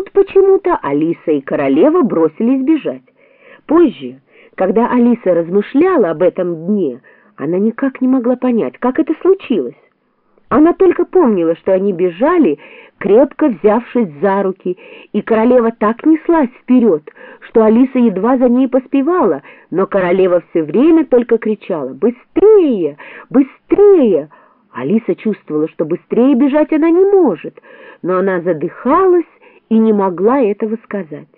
тут почему-то Алиса и королева бросились бежать. Позже, когда Алиса размышляла об этом дне, она никак не могла понять, как это случилось. Она только помнила, что они бежали, крепко взявшись за руки, и королева так неслась вперед, что Алиса едва за ней поспевала, но королева все время только кричала «Быстрее! Быстрее!» Алиса чувствовала, что быстрее бежать она не может, но она задыхалась и не могла этого сказать.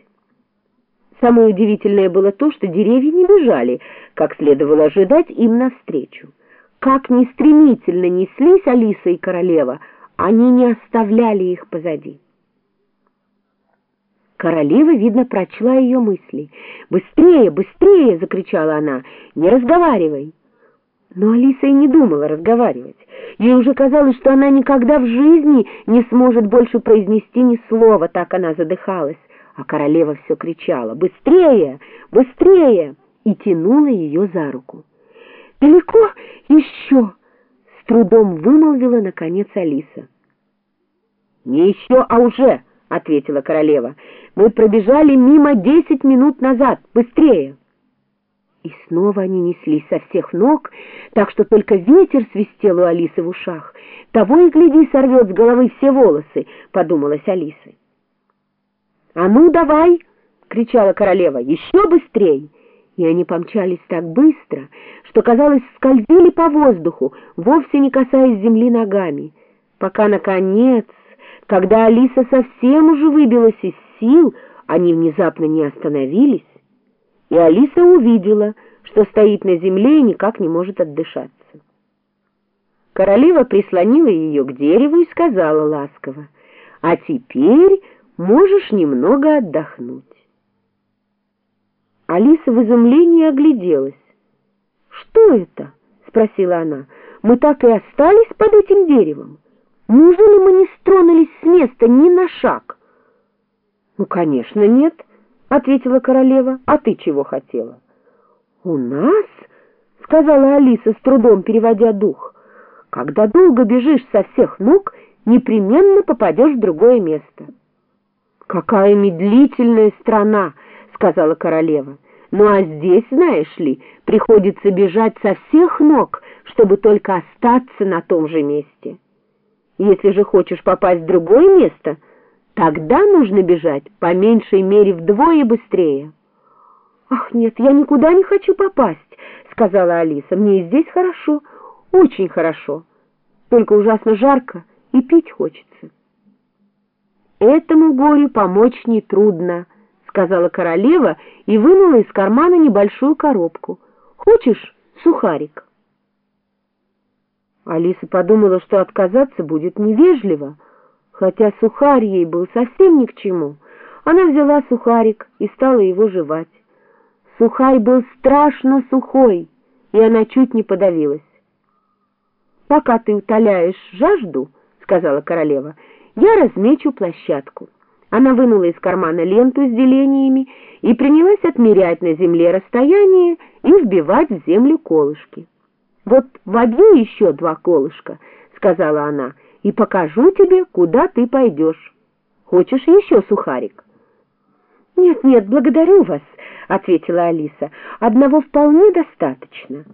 Самое удивительное было то, что деревья не бежали, как следовало ожидать им навстречу. Как ни стремительно неслись Алиса и королева, они не оставляли их позади. Королева, видно, прочла ее мысли. «Быстрее, быстрее!» — закричала она. «Не разговаривай!» Но Алиса и не думала разговаривать. Ей уже казалось, что она никогда в жизни не сможет больше произнести ни слова, так она задыхалась. А королева все кричала «Быстрее! Быстрее!» и тянула ее за руку. «Далеко еще?» — с трудом вымолвила, наконец, Алиса. «Не еще, а уже!» — ответила королева. «Мы пробежали мимо десять минут назад. Быстрее!» И снова они неслись со всех ног, так что только ветер свистел у Алисы в ушах. Того и гляди, сорвет с головы все волосы, — подумалась Алиса. «А ну, давай!» — кричала королева. «Еще быстрей!» и они помчались так быстро, что, казалось, скользили по воздуху, вовсе не касаясь земли ногами, пока, наконец, когда Алиса совсем уже выбилась из сил, они внезапно не остановились, и Алиса увидела, что стоит на земле и никак не может отдышаться. Королева прислонила ее к дереву и сказала ласково, «А теперь можешь немного отдохнуть». Алиса в изумлении огляделась. «Что это?» — спросила она. «Мы так и остались под этим деревом? Неужели мы не стронулись с места ни на шаг?» «Ну, конечно, нет», — ответила королева. «А ты чего хотела?» «У нас?» — сказала Алиса, с трудом переводя дух. «Когда долго бежишь со всех ног, непременно попадешь в другое место». «Какая медлительная страна!» — сказала королева. Ну а здесь, знаешь ли, приходится бежать со всех ног, чтобы только остаться на том же месте. Если же хочешь попасть в другое место, тогда нужно бежать по меньшей мере вдвое быстрее. «Ах, нет, я никуда не хочу попасть», — сказала Алиса. «Мне здесь хорошо, очень хорошо, только ужасно жарко и пить хочется». Этому горю помочь нетрудно, —— сказала королева и вынула из кармана небольшую коробку. «Хочешь сухарик?» Алиса подумала, что отказаться будет невежливо, хотя сухарь ей был совсем ни к чему. Она взяла сухарик и стала его жевать. Сухарь был страшно сухой, и она чуть не подавилась. «Пока ты утоляешь жажду, — сказала королева, — я размечу площадку». Она вынула из кармана ленту с делениями и принялась отмерять на земле расстояние и вбивать в землю колышки. «Вот вобью еще два колышка», — сказала она, — «и покажу тебе, куда ты пойдешь. Хочешь еще сухарик?» «Нет, нет, благодарю вас», — ответила Алиса. «Одного вполне достаточно».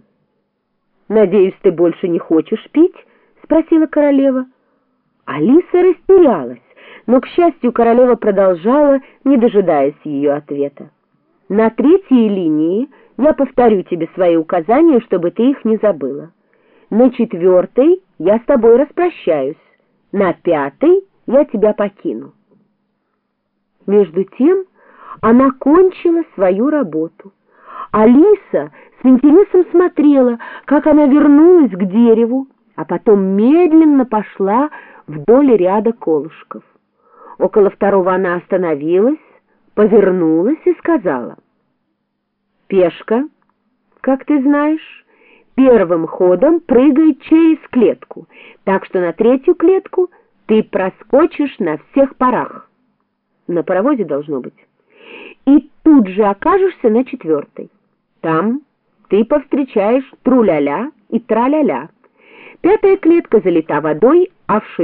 «Надеюсь, ты больше не хочешь пить?» — спросила королева. Алиса растерялась но, к счастью, королева продолжала, не дожидаясь ее ответа. «На третьей линии я повторю тебе свои указания, чтобы ты их не забыла. На четвертой я с тобой распрощаюсь. На пятой я тебя покину». Между тем она кончила свою работу. Алиса с интересом смотрела, как она вернулась к дереву, а потом медленно пошла вдоль ряда колышков. Около второго она остановилась, повернулась и сказала. «Пешка, как ты знаешь, первым ходом прыгает через клетку, так что на третью клетку ты проскочишь на всех парах. На паровозе должно быть. И тут же окажешься на четвертой. Там ты повстречаешь тру-ля-ля и тра-ля-ля. Пятая клетка залита водой, а в шестой